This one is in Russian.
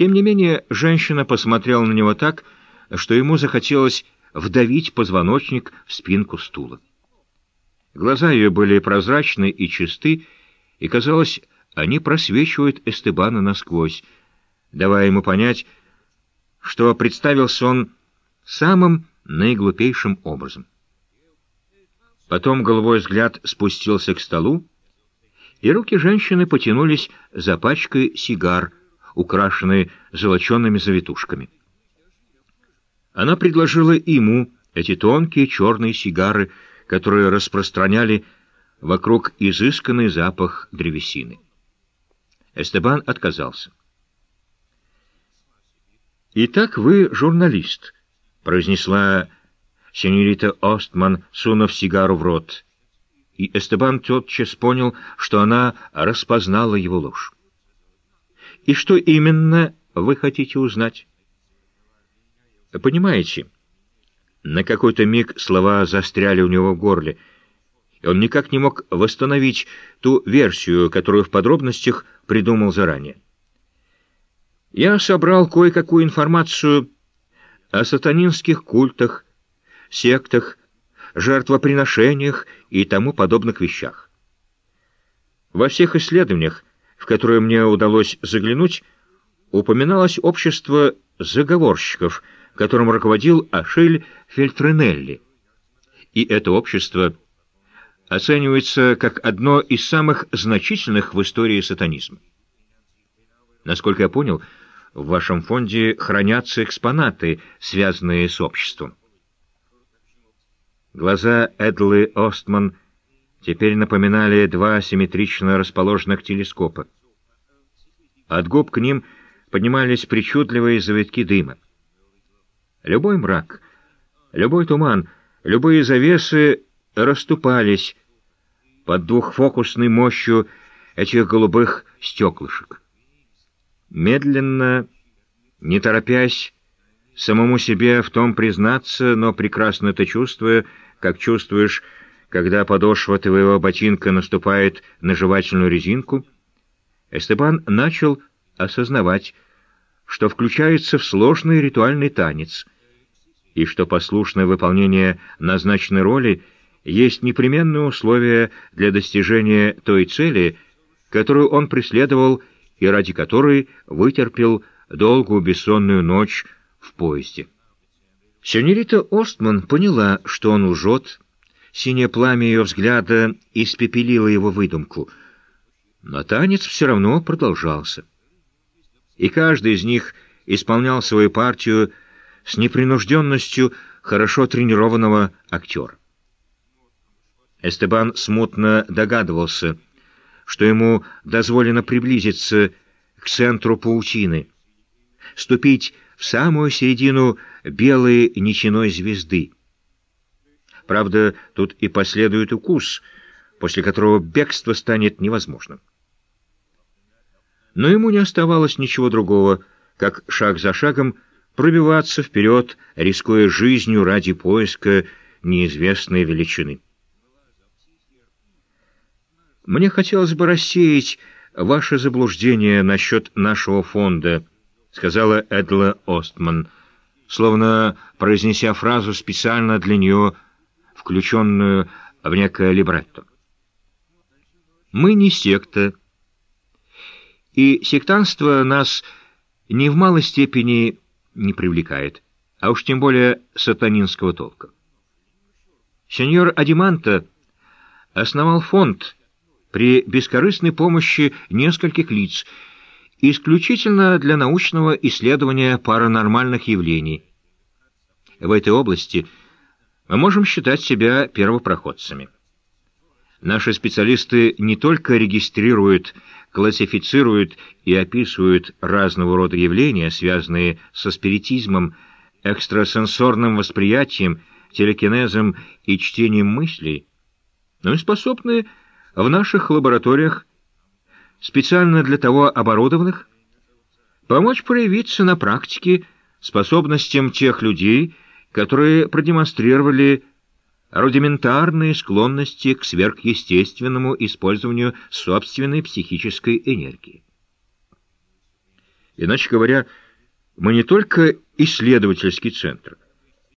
Тем не менее, женщина посмотрела на него так, что ему захотелось вдавить позвоночник в спинку стула. Глаза ее были прозрачны и чисты, и, казалось, они просвечивают Эстебана насквозь, давая ему понять, что представился он самым наиглупейшим образом. Потом головой взгляд спустился к столу, и руки женщины потянулись за пачкой сигар, украшенной золоченными завитушками. Она предложила ему эти тонкие черные сигары, которые распространяли вокруг изысканный запах древесины. Эстебан отказался. «Итак, вы журналист», — произнесла сеньорита Остман, сунув сигару в рот. И Эстебан тотчас понял, что она распознала его ложь. «И что именно вы хотите узнать?» «Понимаете, на какой-то миг слова застряли у него в горле, и он никак не мог восстановить ту версию, которую в подробностях придумал заранее. Я собрал кое-какую информацию о сатанинских культах, сектах, жертвоприношениях и тому подобных вещах. Во всех исследованиях, в которые мне удалось заглянуть, упоминалось общество заговорщиков, которым руководил Ашиль Фельтренелли. И это общество оценивается как одно из самых значительных в истории сатанизма. Насколько я понял, в вашем фонде хранятся экспонаты, связанные с обществом. Глаза Эдлы Остман теперь напоминали два симметрично расположенных телескопа. От губ к ним поднимались причудливые завитки дыма. Любой мрак, любой туман, любые завесы расступались под двухфокусной мощью этих голубых стеклышек. Медленно, не торопясь, самому себе в том признаться, но прекрасно это чувствуя, как чувствуешь, когда подошва твоего ботинка наступает на жевательную резинку, Эстебан начал осознавать, что включается в сложный ритуальный танец, и что послушное выполнение назначенной роли есть непременное условие для достижения той цели, которую он преследовал и ради которой вытерпел долгую бессонную ночь в поезде. Сеньорита Остман поняла, что он лжет, синее пламя ее взгляда испепелило его выдумку, но танец все равно продолжался. И каждый из них исполнял свою партию с непринужденностью хорошо тренированного актера. Эстебан смутно догадывался, что ему дозволено приблизиться к центру паутины, ступить в самую середину белой ничиной звезды. Правда, тут и последует укус, после которого бегство станет невозможным. Но ему не оставалось ничего другого, как шаг за шагом пробиваться вперед, рискуя жизнью ради поиска неизвестной величины. Мне хотелось бы рассеять ваше заблуждение насчет нашего фонда —— сказала Эдла Остман, словно произнеся фразу специально для нее, включенную в некое либретто. «Мы не секта, и сектанство нас ни в малой степени не привлекает, а уж тем более сатанинского толка. Сеньор Адиманта основал фонд при бескорыстной помощи нескольких лиц — исключительно для научного исследования паранормальных явлений. В этой области мы можем считать себя первопроходцами. Наши специалисты не только регистрируют, классифицируют и описывают разного рода явления, связанные со спиритизмом, экстрасенсорным восприятием, телекинезом и чтением мыслей, но и способны в наших лабораториях специально для того оборудованных, помочь проявиться на практике способностям тех людей, которые продемонстрировали рудиментарные склонности к сверхъестественному использованию собственной психической энергии. Иначе говоря, мы не только исследовательский центр,